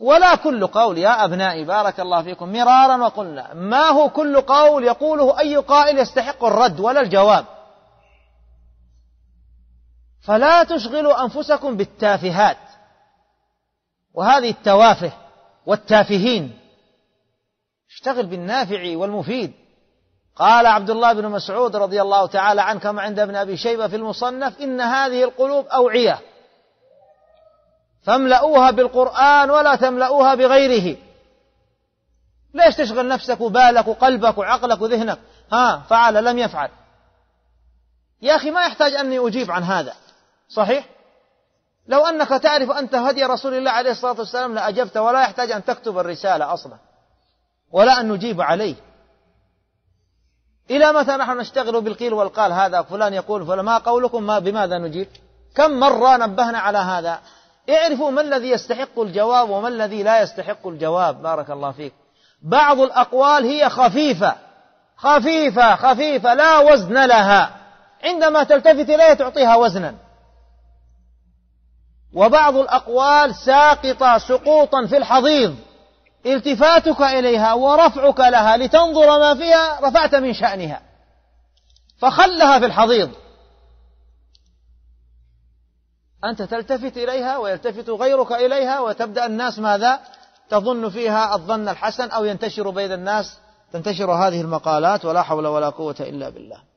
ولا كل قول يا أبنائي بارك الله فيكم مرارا وقلنا. ما هو كل قول يقوله أي قائل يستحق الرد ولا الجواب؟ فلا تشغلوا أنفسكم بالتافهات. وهذه التوافه والتافهين. اشتغل بالنافع والمفيد. قال عبد الله بن مسعود رضي الله تعالى عنه كما عند ابن أبي شيبة في المصنف إن هذه القلوب أوعية. فاملؤوها بالقرآن ولا تملؤوها بغيره. ليش تشغل نفسك وبالك وقلبك وعقلك وذهنك؟ ها فعل لم يفعل. يا أخي ما يحتاج أني أجيب عن هذا. صحيح؟ لو أنك تعرف أنت هدي رسول الله عليه الصلاة والسلام لأجبت ولا يحتاج أن تكتب الرسالة أصلا. ولا أن نجيب عليه. إلى متى نحن نشتغل بالقيل والقال هذا؟ فلان يقول فما قولكم ما بماذا نجيب؟ كم مرة نبهنا على هذا؟ اعرفوا ما الذي يستحق الجواب وما الذي لا يستحق الجواب. بارك الله فيك. بعض الأقوال هي خفيفة. خفيفة خفيفة لا وزن لها. عندما تلتفت إليها تعطيها وزنا. وبعض الأقوال ساقطة سقوطا في الحضيض. التفاتك إليها ورفعك لها لتنظر ما فيها رفعت من شأنها. فخلها في الحضيض. أنت تلتفت إليها ويلتفت غيرك إليها وتبدأ الناس ماذا؟ تظن فيها الظن الحسن أو ينتشر بين الناس تنتشر هذه المقالات ولا حول ولا قوة إلا بالله.